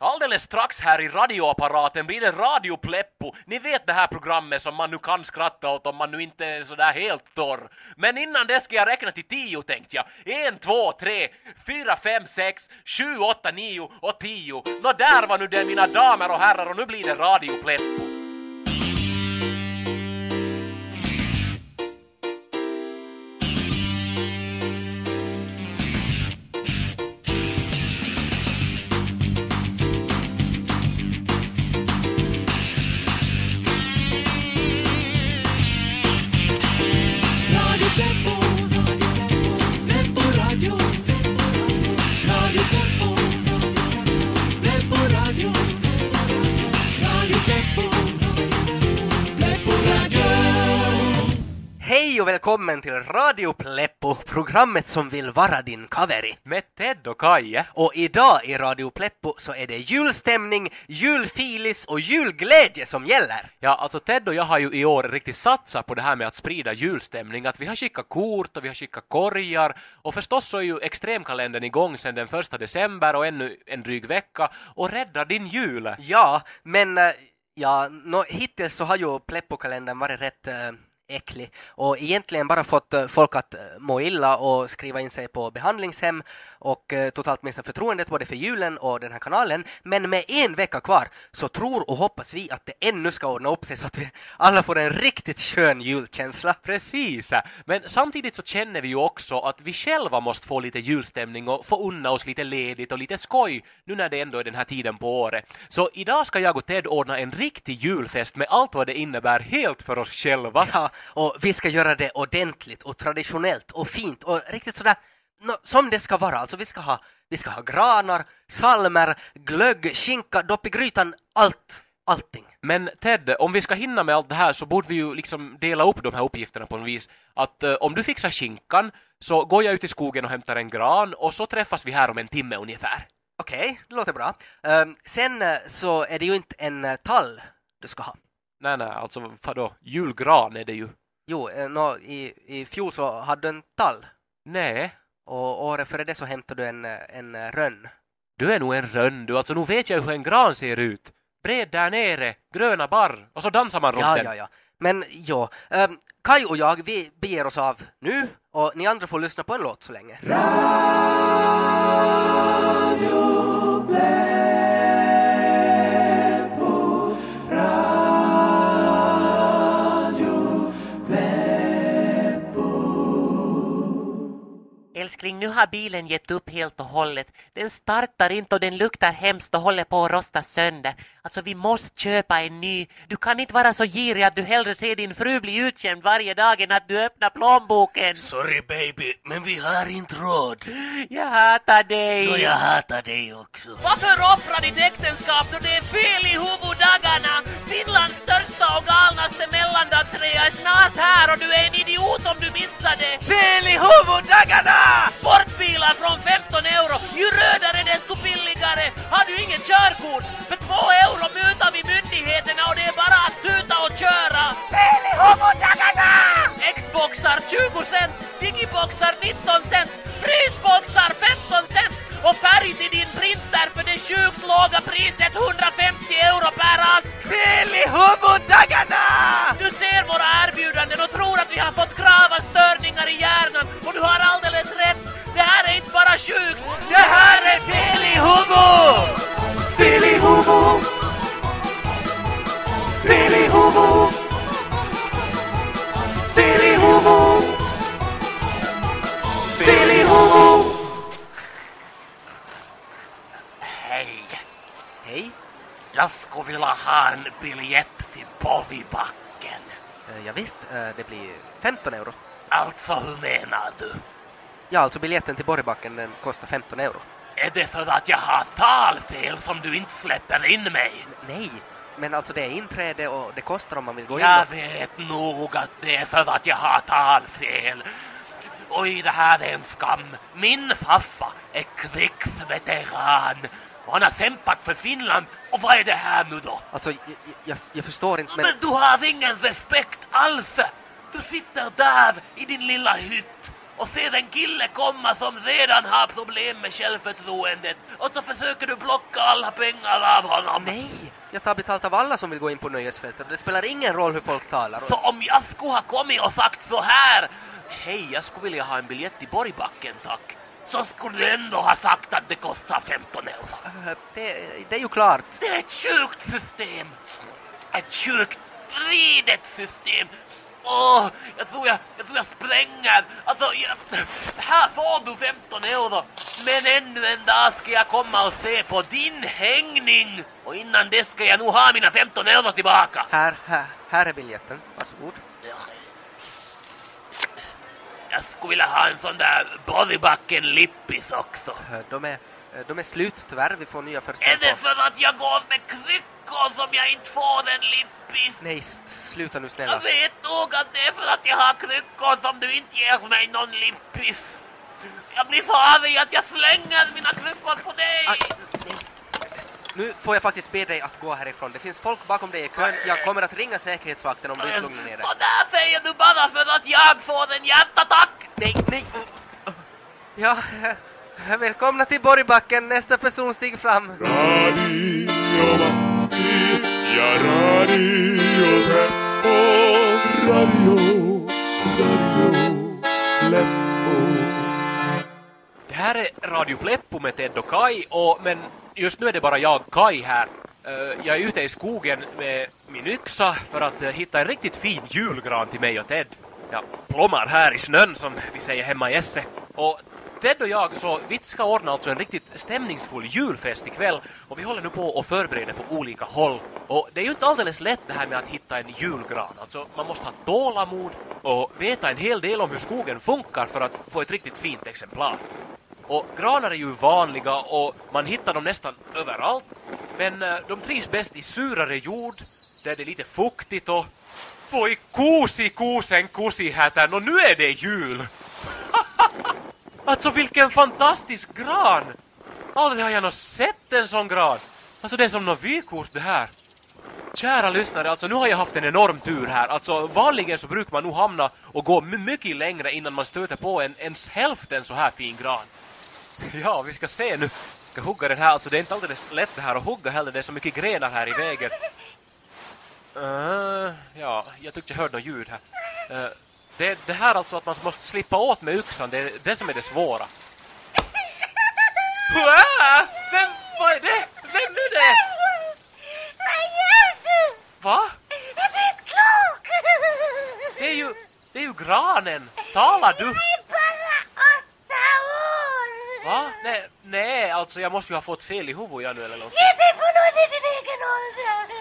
Alldeles strax här i radioapparaten blir det Radiopleppo. Ni vet det här programmet som man nu kan skratta åt om man nu inte är sådär helt torr. Men innan det ska jag räkna till tio tänkte jag. En, två, tre, fyra, fem, sex, sju, åtta, nio och tio. Nå där var nu det mina damer och herrar och nu blir det Radiopleppo. Hej och välkommen till Radio Pleppo, programmet som vill vara din kaveri. Med Ted och Kaje. Och idag i Radio Pleppo så är det julstämning, julfilis och julglädje som gäller. Ja, alltså Ted och jag har ju i år riktigt satsat på det här med att sprida julstämning. Att vi har skickat kort och vi har skickat korgar. Och förstås så är ju extremkalendern igång sedan den första december och ännu en dryg vecka. Och räddar din jul! Ja, men eh, ja, nå, hittills så har ju Pleppo-kalendern varit rätt eh, äcklig och egentligen bara fått eh, folk att eh, må illa och skriva in sig på behandlingshem och eh, totalt mista förtroendet både för julen och den här kanalen. Men med en vecka kvar så tror och hoppas vi att det ännu ska ordna upp sig så att vi alla får en riktigt skön julkänsla. Precis! Men samtidigt så känner vi ju också att vi själva måste få lite julstämning och få unna oss lite ledigt och lite skoj nu när det ändå är den här tiden på året. Så idag ska jag och Ted ordna en riktig julfest med allt vad det innebär helt för oss själva. Ja, och vi ska göra det ordentligt och traditionellt och fint och riktigt sådär nå, som det ska vara. Alltså vi ska ha, vi ska ha granar, salmer, glögg, skinka, dopp i grytan, allt, allting. Men Ted, om vi ska hinna med allt det här så borde vi ju liksom dela upp de här uppgifterna på något vis. Att eh, om du fixar skinkan så går jag ut i skogen och hämtar en gran och så träffas vi här om en timme ungefär. Okej, det låter bra. Ehm, sen eh, så är det ju inte en eh, tall du ska ha. Nej, nej, alltså vadå? Julgran är det ju. Jo, eh, nå, i, i fjol så hade du en tall Nej, och året före det så hämtade du en, eh, en eh, rönn. du är nog en rönn du. Alltså nu vet jag hur en gran ser ut. Bred där nere, gröna barr och så dansar man runt Ja, den. ja, ja. Men ja, um, Kai och jag, vi beger oss av nu och ni andra får lyssna på en låt så länge. Älskling, nu har bilen gett upp helt och hållet. Den startar inte och den luktar hemskt och håller på att rosta sönder. Alltså, vi måste köpa en ny. Du kan inte vara så girig att du hellre ser din fru bli utskämd varje dag än att du öppnar plånboken. Sorry baby, men vi har inte råd. Jag hatar dig. Och jag hatar dig också. Varför offra ditt äktenskap då det är fel i huvuddagarna? Finlands största och galnaste mellandagsrea är snart här och du är en idiot om du missar det. Fel i huvuddagarna! Sportbilar från 15 euro, ju rödare desto billigare. Har du inget körkort? För 2 euro mutar vi myndigheterna och det är bara att tuta och köra. Fel i huvuddagarna! Xboxar 20 cent, digiboxar 19 cent, frysbox Hej, Hej, jag skulle vilja ha en biljett till Bovibacken. uh, ja, visst, eh, det blir 15 euro. Alltså hur menar du? Ja, alltså biljetten till Borgbacken den kostar 15 euro. Är det för att jag har talfel som du inte släpper in mig? Nej, men alltså det är inträde och det kostar om man vill gå in. Jag vet nog att det är för att jag har talfel. Oj, det här är en skam. Min farfar är krigsveteran och han har kämpat för Finland. Och vad är det här nu då? Alltså, jag, jag, jag förstår inte, men... Men du har ingen respekt alls! Du sitter där i din lilla hytt och ser en kille komma som redan har problem med självförtroendet och så försöker du plocka alla pengar av honom. Nej, jag tar betalt av alla som vill gå in på nöjesfältet. Det spelar ingen roll hur folk talar. Så om jag skulle ha kommit och sagt så här Hej, jag skulle vilja ha en biljett till Borgbacken, tack. Så skulle du ändå ha sagt att det kostar 15 euro. Äh, Det, det är ju klart. Det är ett sjukt system. Ett sjukt vridet system. Åh, jag tror jag, jag tror jag spränger. Alltså, jag, här får du 15 euro. Men ännu en dag ska jag komma och se på din hängning. Och innan det ska jag nog ha mina 15 euro tillbaka. Här, här, här är biljetten. Varsågod. Jag skulle vilja ha en sån där Borgbacken lippis också. Äh, De är, äh, de är slut tyvärr. Vi får nya först Är det för att jag går med kryckor som jag inte får en lippis? Nej, sluta nu Jag snälla. vet nog att det är för att jag har kryckor som du inte ger mig någon lippis. Jag blir så arg att jag slänger mina kryckor på dig. Aj, nej. Nu får jag faktiskt be dig att gå härifrån. Det finns folk bakom dig i kön. Jag kommer att ringa säkerhetsvakten om du inte lugnar ner dig. Så där säger du bara för att jag får en hjärtattack. Nej, nej! Ja, äh, välkomna till Borgbacken. Nästa person stiger fram. Radio Matti ja Radio Teppo, Radio, Radio Leppo. Det här är Radio Pleppo med Ted och Kai, och, men just nu är det bara jag, Kai, här. Eh, jag är ute i skogen med min yxa för att eh, hitta en riktigt fin julgran till mig och Ted. Jag plommar här i snön som vi säger hemma i Esse. Och Ted och jag, så vi ska ordna alltså en riktigt stämningsfull julfest ikväll och vi håller nu på och förbereder på olika håll. Och det är ju inte alldeles lätt det här med att hitta en julgran. Alltså man måste ha tålamod och veta en hel del om hur skogen funkar för att få ett riktigt fint exemplar. Och granar är ju vanliga och man hittar dem nästan överallt. Men eh, de trivs bäst i surare jord, där det är lite fuktigt och... Voi kuusi kuusen kusihätän, och nu är det jul! alltså vilken fantastisk gran! Aldrig har jag nog sett en sån gran! Alltså det är som något vykort det här. Kära lyssnare, alltså nu har jag haft en enorm tur här. Alltså vanligen så brukar man nog hamna och gå mycket längre innan man stöter på en ens hälften så här fin gran. Ja, vi ska se nu. Jag ska hugga den här. Alltså det är inte alldeles lätt det här att hugga heller. Det är så mycket grenar här i vägen. Uh, ja, jag tyckte jag hörde något ljud här. Uh, det det här alltså att man måste slippa åt med yxan. Det är det som är det svåra. Hua! Vem, vad är det? Vem är det? Vad gör du? Va? Är du inte klok? Det är ju, det är ju granen. Talar du? Jag är bara åtta år. Va? Nej, nej, alltså jag måste ju ha fått fel i huvudet jag nu eller något. Ge dig på någon i din egen ålder.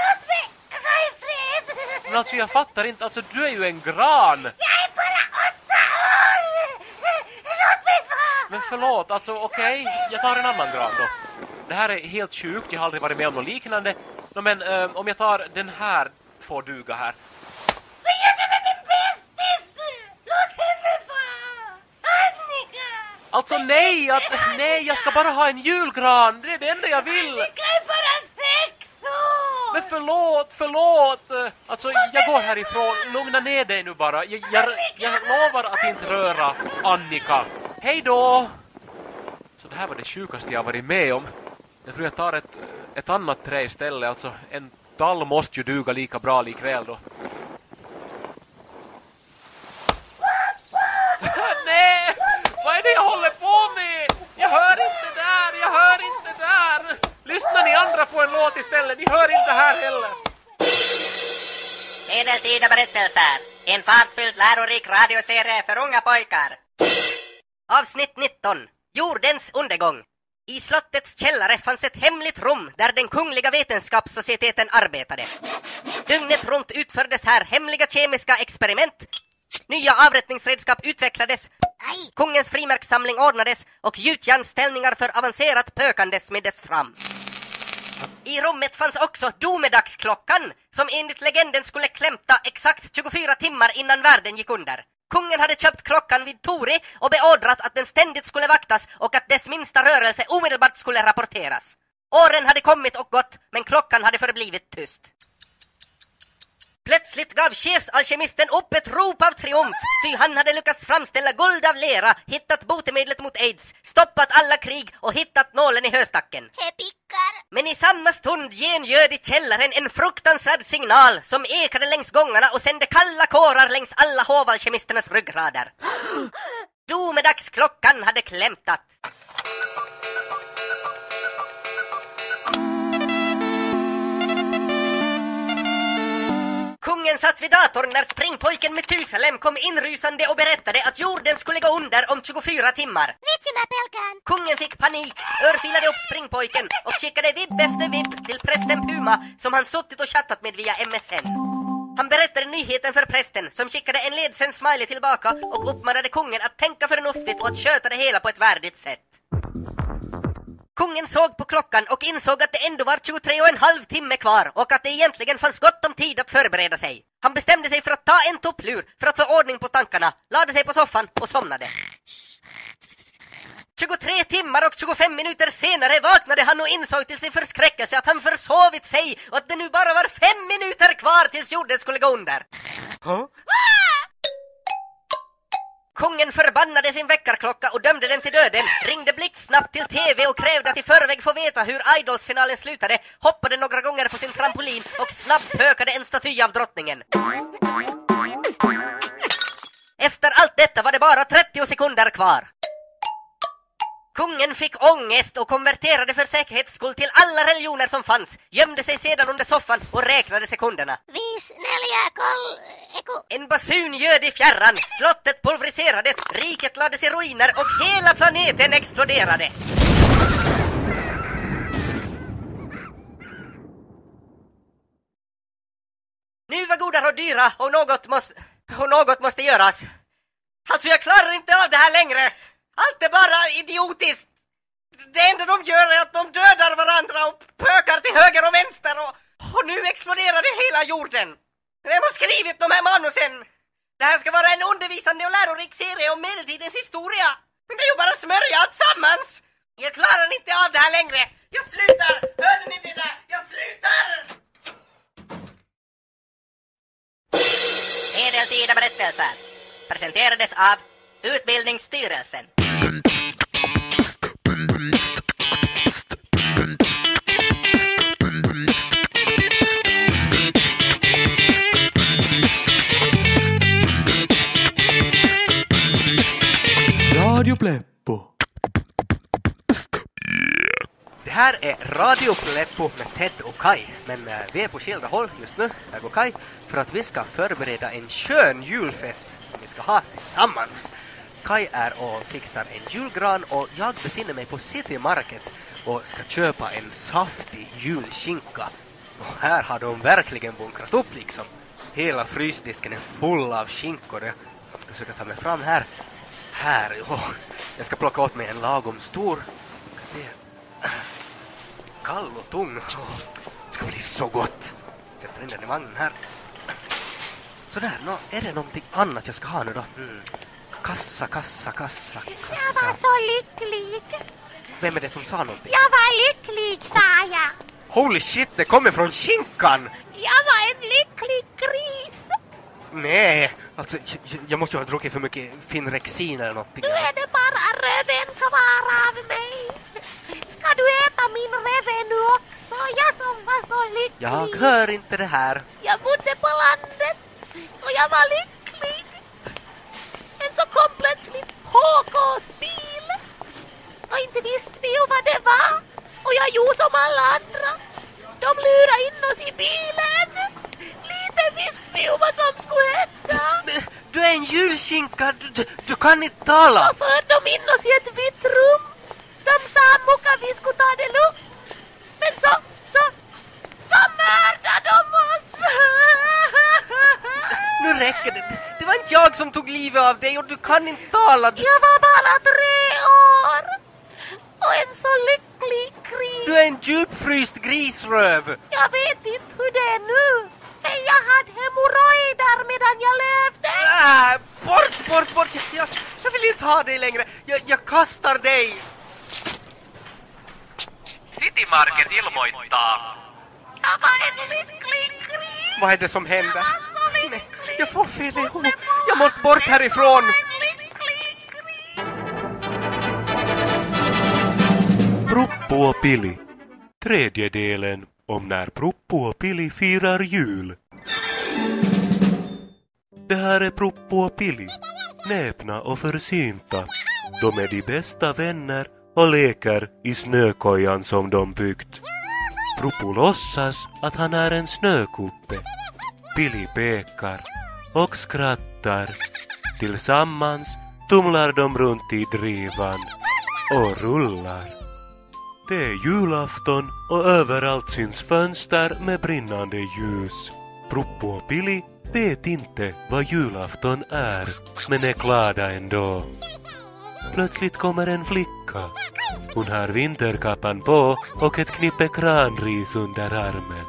Låt mig vara i fred. Men alltså jag fattar inte, alltså du är ju en gran! Jag är bara åtta år. Låt mig vara. Men förlåt, alltså okej, jag tar en annan gran då. Det här är helt sjukt, jag har aldrig varit med om något liknande. Nå, men eh, om jag tar den här får duga här. Alltså nej, att, nej, jag ska bara ha en julgran, det är det enda jag vill! Annika är bara sex år. Men förlåt, förlåt! Alltså jag går härifrån, lugna ner dig nu bara. Jag, jag, jag lovar att inte röra Annika. Hej då! Så det här var det sjukaste jag varit med om. Jag tror jag tar ett, ett annat trä istället, alltså en tall måste ju duga lika bra likväl då. Nej! Vad är det jag håller på med? Jag hör inte där, jag hör inte där! Andra på en låt istället, ni hör inte här heller! Medeltida berättelser. En fartfylld lärorik radioserie för unga pojkar. Avsnitt 19. Jordens undergång. I slottets källare fanns ett hemligt rum där den kungliga vetenskapssocieteten arbetade. Dygnet runt utfördes här hemliga kemiska experiment. Nya avrättningsredskap utvecklades. Kungens frimärkssamling ordnades och gjutjärnsställningar för avancerat pökande smiddes fram. I rummet fanns också domedagsklockan som enligt legenden skulle klämta exakt 24 timmar innan världen gick under. Kungen hade köpt klockan vid Tori och beordrat att den ständigt skulle vaktas och att dess minsta rörelse omedelbart skulle rapporteras. Åren hade kommit och gått, men klockan hade förblivit tyst. Plötsligt gav chefsalkemisten upp ett rop av triumf, ty han hade lyckats framställa guld av lera, hittat botemedlet mot aids, stoppat alla krig och hittat nålen i höstacken. Men i samma stund gengöd i källaren en fruktansvärd signal som ekade längs gångarna och sände kalla kårar längs alla hovalkemisternas ryggrader. Domedagsklockan hade klämtat. Kungen satt vid datorn när springpojken Metusalem kom inrusande och berättade att jorden skulle gå under om 24 timmar. Kungen fick panik, örfilade upp springpojken och skickade vibb efter vibb till prästen Puma som han suttit och chattat med via MSN. Han berättade nyheten för prästen som skickade en ledsen smiley tillbaka och uppmanade kungen att tänka förnuftigt och att sköta det hela på ett värdigt sätt. Kungen såg på klockan och insåg att det ändå var 23 och en halv timme kvar och att det egentligen fanns gott om tid att förbereda sig. Han bestämde sig för att ta en tupplur för att få ordning på tankarna, lade sig på soffan och somnade. 23 timmar och 25 minuter senare vaknade han och insåg till sin förskräckelse att han försovit sig och att det nu bara var fem minuter kvar tills jorden skulle gå under. Kungen förbannade sin väckarklocka och dömde den till döden, ringde blixtsnabbt till TV och krävde att i förväg få veta hur Idols-finalen slutade, hoppade några gånger på sin trampolin och snabbhökade en staty av drottningen. Efter allt detta var det bara 30 sekunder kvar. Kungen fick ångest och konverterade för säkerhets skull till alla religioner som fanns, gömde sig sedan under soffan och räknade sekunderna. Viis, neljä, kol... Eiku... En basun ljöd i fjärran, slottet pulveriserades, riket lades i ruiner och hela planeten exploderade. Nu var goda råd dyra och något måste... och något måste göras. Alltså jag klarar inte av det här längre! Allt är bara idiotiskt! Det enda de gör är att de dödar varandra och pökar till höger och vänster och, och nu exploderar det hela jorden! Vem har skrivit de här manusen? Det här ska vara en undervisande och lärorik serie om medeltidens historia! Men det är ju bara smörja alltsammans! Jag klarar inte av det här längre! Jag slutar! Hörde ni det där? Jag slutar! Medeltida berättelser presenterades av Utbildningsstyrelsen. Radio Pleppo. Det här är Radio Pleppo med Ted och Kai, men eh, vi är på skilda håll just nu, jag och Kai, för att vi ska förbereda en skön julfest som vi ska ha tillsammans. Kai är och fixar en julgran och jag befinner mig på City Market och ska köpa en saftig julskinka. Och här har de verkligen bunkrat upp liksom. Hela frysdisken är full av skinkor. Jag försöker ta mig fram här. Här, jo. Jag ska plocka åt mig en lagom stor. Ska se. Kall och tung. Det ska bli så gott. Sätter in den i vagnen här. Sådär, nå, är det någonting annat jag ska ha nu då? Mm. Kassa, kassa, kassa, Jag var kassa. så lycklig. Vem är det som sa någonting? Jag var lycklig, sa jag. Holy shit, det kommer från skinkan! Jag var en lycklig gris. Nej, alltså jag, jag måste ju ha druckit för mycket Finrexin eller någonting. Nu är det bara röven kvar av mig. Ska du äta min röve nu också? Jag som var så lycklig. Jag hör inte det här. Jag bodde på landet och jag var lycklig. Men så kom plötsligt HKs bil. Och inte visste vi ju vad det var. Och jag gjorde som alla andra. De lurade in oss i bilen. Lite visste vi ju vad som skulle hända. Du är en julskinka, du, du, du kan inte tala! Så förde de in oss i ett vitt rum. De sa Muka vi skulle ta det lugnt. Men så, så, så mördade de oss. Nu räcker det. Det var inte jag som tog livet av dig och du kan inte tala. Du, Jag var bara tre och en så lycklig gris. du är en djupfryst grisröv. Jag vet inte hur det är nu. Men jag hade hemorrojder medan jag levde. Äh, bort, bort, bort! Jag, jag vill inte ha dig längre. Jag, jag kastar dig. City Market ilmoittaa. Jag var en lycklig gris. Vad är det som händer? Nej, jag får fel i huvudet. Jag måste bort härifrån. Pili. Tredje delen om när Proppo och Pili firar jul. Det här är Proppo och Pili. Näpna och försynta. De är de bästa vänner och leker i snökojan som de byggt. Proppo låtsas att han är en snökuppe. Pili pekar och skrattar. Tillsammans tumlar de runt i drivan och rullar. Det är julafton och överallt syns fönster med brinnande ljus. Proppo och Pili vet inte vad julafton är, men är glada ändå. Plötsligt kommer en flicka. Hon har vinterkappan på och ett knippe kranris under armen.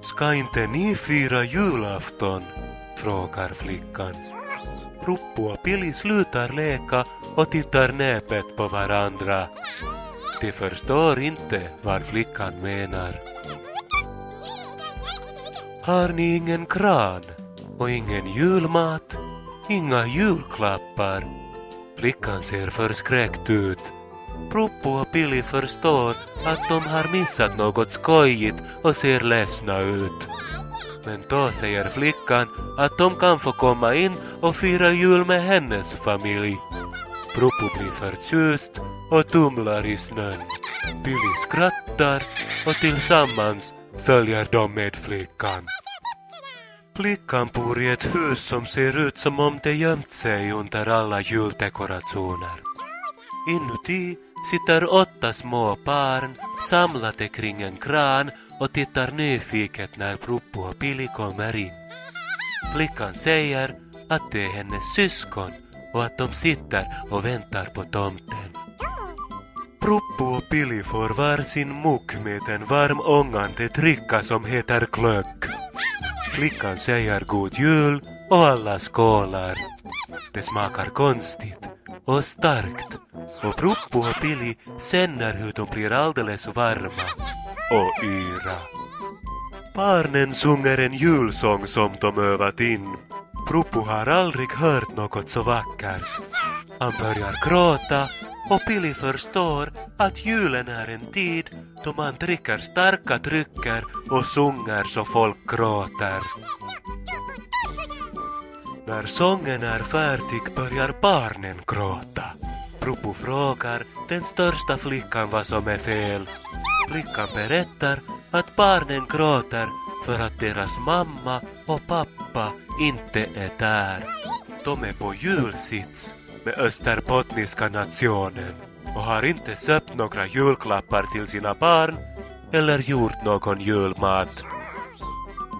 Ska inte ni fira julafton? frågar flickan. Proppo och Pili slutar leka och tittar näpet på varandra. De förstår inte vad flickan menar. Har ni ingen kran och ingen julmat, inga julklappar? Flickan ser förskräckt ut. Proppo och Pili förstår att de har missat något skojigt och ser ledsna ut. Men då säger flickan att de kan få komma in och fira jul med hennes familj. Proppo blir förtjust och tumlar i snön. Billy skrattar och tillsammans följer de med flickan. Flickan bor i ett hus som ser ut som om det gömt sig under alla juldekorationer. Inuti sitter åtta små barn samlade kring en kran och tittar nyfiket när Proppo och Billy kommer in. Flickan säger att det är hennes syskon och att de sitter och väntar på tomten. Proppo och Pili får var sin mugg med en varm ångande dricka som heter glögg. Flickan säger god jul och alla skålar. Det smakar konstigt och starkt och Proppo och Pili känner hur de blir alldeles varma och yra. Barnen sjunger en julsång som de övat in. Proppo har aldrig hört något så vackert. Han börjar gråta och Pili förstår att julen är en tid då man dricker starka drycker och sjunger så folk gråter. När sången är färdig börjar barnen gråta. Proppo frågar den största flickan vad som är fel. Flickan berättar att barnen gråter för att deras mamma och pappa inte är där. De är på julsits med Österbottniska nationen och har inte köpt några julklappar till sina barn eller gjort någon julmat.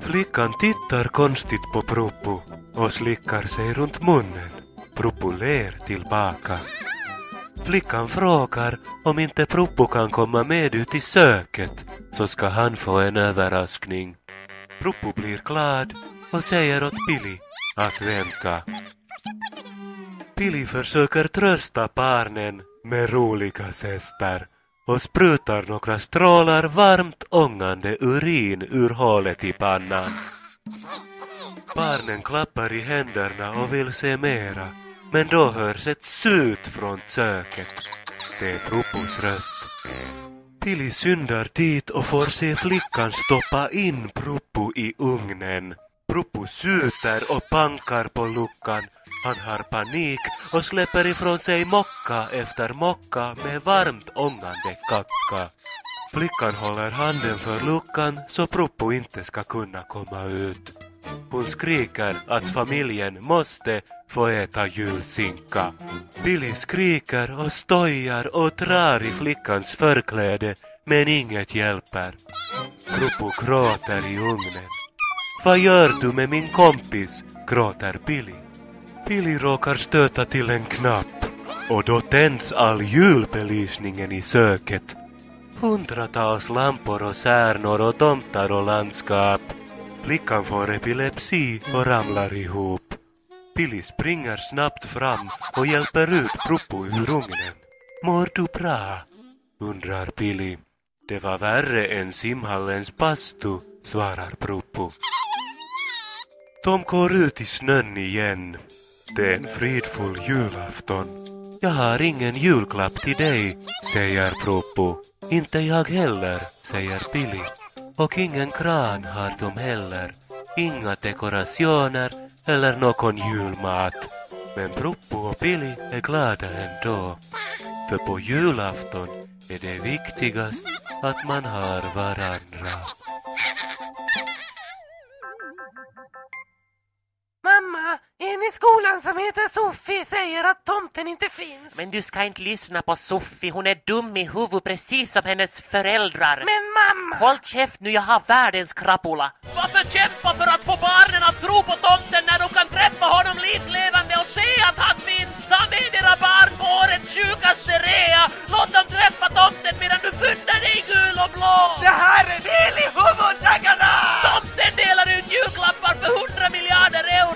Flickan tittar konstigt på Proppo och slickar sig runt munnen. Proppo ler tillbaka. Flickan frågar om inte Proppo kan komma med ut i söket så ska han få en överraskning. Proppo blir glad och säger åt Pili att vänta. Pili försöker trösta barnen med roliga gester och sprutar några strålar varmt ångande urin ur hålet i pannan. Barnen klappar i händerna och vill se mera, men då hörs ett sut från köket. Det är Proppos röst. Tilly syndar dit och får se flickan stoppa in Pruppu i ugnen. Pruppu suter och pankar på luckan. Han har panik och släpper ifrån sig mocka efter mocka med varmt ångande kacka. Flickan håller handen för luckan så Pruppu inte ska kunna komma ut. Hon skriker att familjen måste få äta julsinka. Billy skriker och stojar och drar i flickans förkläde men inget hjälper. Proppo gråter i ugnen. Vad gör du med min kompis? gråter Billy. Billy råkar stöta till en knapp och då tänds all julbelysningen i söket. Hundratals lampor och särnor och tomtar och landskap. Flickan får epilepsi och ramlar ihop. Billy springer snabbt fram och hjälper ut Proppo ur ugnen. Mår du bra? undrar Billy. Det var värre än simhallens bastu, svarar Propo. De går ut i snön igen. Det är en fridfull julafton. Jag har ingen julklapp till dig, säger Propo. Inte jag heller, säger Billy. Och ingen kran har de heller. Inga dekorationer eller någon julmat. Men Bruppo och Billy är glada ändå. För på julafton är det viktigast att man har varandra. Heter Sofie säger att tomten inte finns. Men du ska inte lyssna på Sofie, hon är dum i huvudet precis som hennes föräldrar. Men mamma! Håll käft nu, jag har världens krapula. Varför kämpa för att få barnen att tro på tomten när de kan träffa honom livslevande och se att han finns? Ta med dina barn på årets sjukaste rea. Låt dem träffa tomten medan du fyndar dig gul och blå. Det här är fel i huvudtaggarna! Tomten delar ut julklappar för 100 miljarder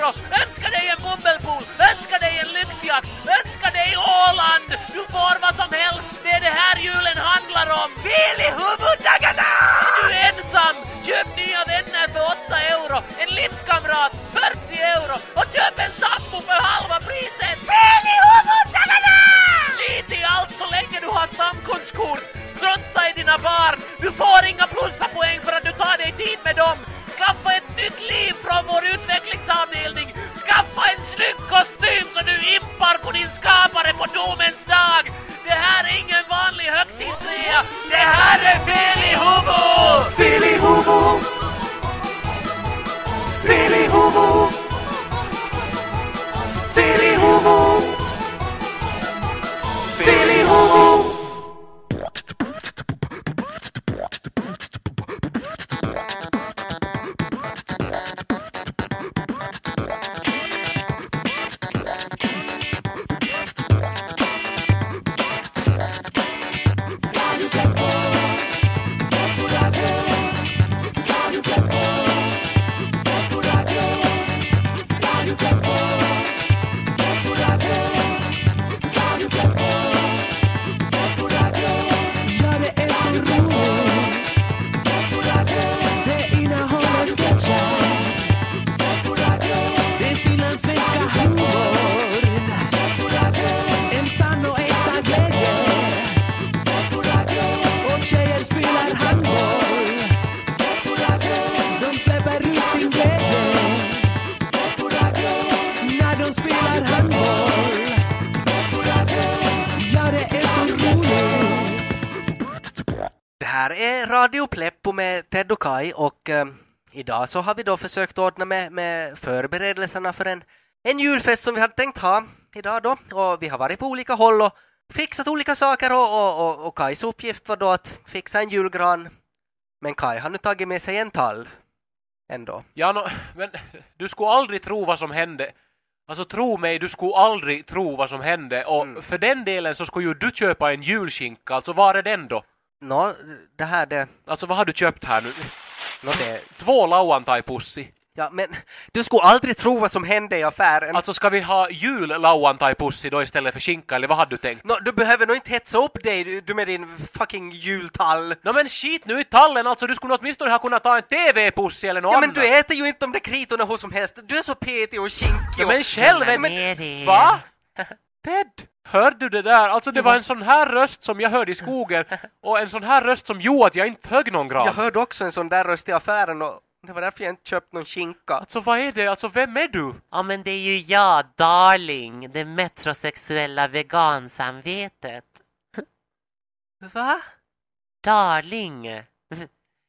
euro. Önska dig en bubbelpool, önska dig en lyxjakt, önska dig Åland. Du får vad som helst. Det är det här julen handlar om. Vil i huvuddagarna! Är du ensam? Köp nya här är Radio Pleppo med Ted och Kai och eh, idag så har vi då försökt ordna med, med förberedelserna för en, en julfest som vi hade tänkt ha idag då och vi har varit på olika håll och fixat olika saker och, och, och, och Kais uppgift var då att fixa en julgran men Kai har nu tagit med sig en tall ändå. Ja, no, men du skulle aldrig tro vad som hände. Alltså tro mig, du skulle aldrig tro vad som hände och Mm. för den delen så skulle ju du köpa en julskinka, alltså var är den då? Nå, det här det, Alltså vad har du köpt här nu? nå det, Två lauantai-pussi. ja men du skulle aldrig tro vad som hände i affären. Alltså ska vi ha jul-lauantai-pussi då istället för skinka eller vad hade du tänkt? Nå, du behöver nog inte hetsa upp dig du, du med din fucking jultall. Nå men skit nu i tallen alltså, du skulle åtminstone ha kunnat ta en TV-pussi eller något Ja men annat. du äter ju inte de där kritorna hur som helst. Du är så petig och kinkig. Ja, och- men själv men, Va? Ted? Hörde du det där? Alltså det var en sån här röst som jag hörde i skogen och en sån här röst som gjorde att jag inte högg någon grad. Jag hörde också en sån där röst i affären och det var därför jag inte köpt någon skinka. Alltså vad är det? Alltså vem är du? Ja, men det är ju jag, Darling, det metrosexuella vegansamvetet. Va? Darling!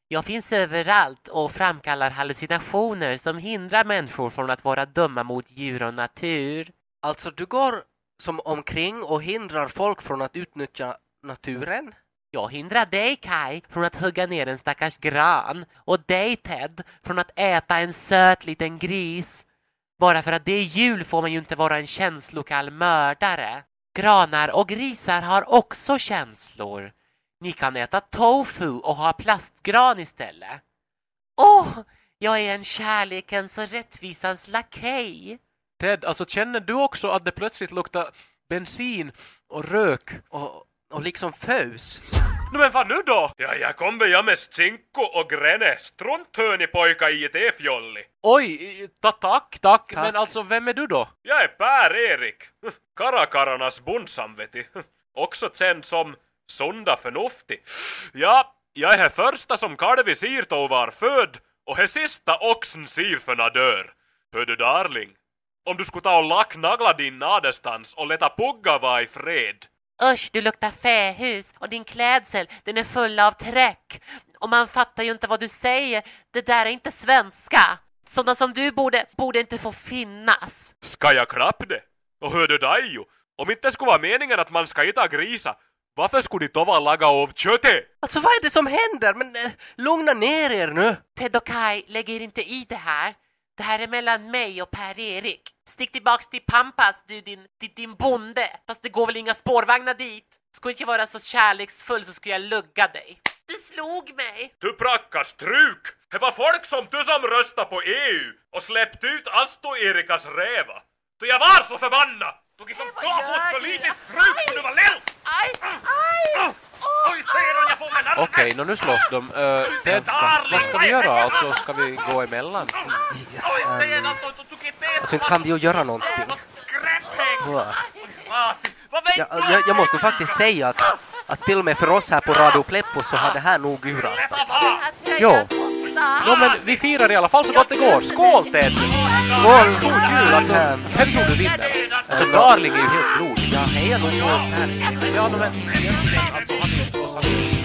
Jag finns överallt och framkallar hallucinationer som hindrar människor från att vara dumma mot djur och natur. Alltså du går som omkring och hindrar folk från att utnyttja naturen? Jag hindrar dig, Kai, från att hugga ner en stackars gran och dig, Ted, från att äta en söt liten gris. Bara för att det är jul får man ju inte vara en känslokall mördare. Granar och grisar har också känslor. Ni kan äta tofu och ha plastgran istället. Åh, jag är en kärlekens och rättvisans lakej. Ted, alltså känner du också att det plötsligt luktar bensin och rök? Och och liksom fös. No, men vad nu då? Ja, jag kommer jag med stinko och grene. Strunt hör ni pojka i ett e-fjolli. Oj, ta, tack, tack, Tack. Men alltså, vem är du då? Jag är Per-Erik. Karakararnas bondsamvete. Också känd som Sunda Förnufti. Ja, jag är här första som kalvi sirto var född och här sista oxen sirförna dör. Hör du darling? Om du skulle ta och lack nagla din nadestans och låta pugga vara i fred. Usch, du luktar fähus och din klädsel, den är full av träck. Och man fattar ju inte vad du säger. Det där är inte svenska. Sådana som du borde, borde inte få finnas. Ska jag klappa det? Och hör du Daiju, om inte det skulle vara meningen att man ska äta grisa, varför skulle de tova laga av köttet? Alltså vad är det som händer? Men eh, lugna ner er nu! Ted och Kai lägger inte i det här. Det här är mellan mig och Per-Erik. Stick tillbaks till Pampas, du din, din, din bonde. Fast det går väl inga spårvagnar dit. Skulle inte jag vara så kärleksfull så skulle jag lugga dig. Du slog mig. Du prackar truk! Det var folk som du som röstade på EU och släppte ut Asto-Erikas räva. Då jag var så förbannad! Tog i som vad två gör fot för du? lite struk när du var lill! Aj, aj! Du! Okej, nu slåss de. Uh, Ted, vad ska vi göra? Alltså, ska vi gå emellan? Du, du Alltså inte kan vi ju göra någonting. Ja, jag, jag måste faktiskt säga att, att till och med för oss här på Radio Pleppo så har det här nog urat. Jo. Nå, men vi firar i alla fall så gott det går. Skål, Ted! Skål! God jul! Alltså, vem tror du vinner? Alltså, Darling är ju helt blodig. Jag hejar nog på Per. Ja, egentligen, alltså, han är ju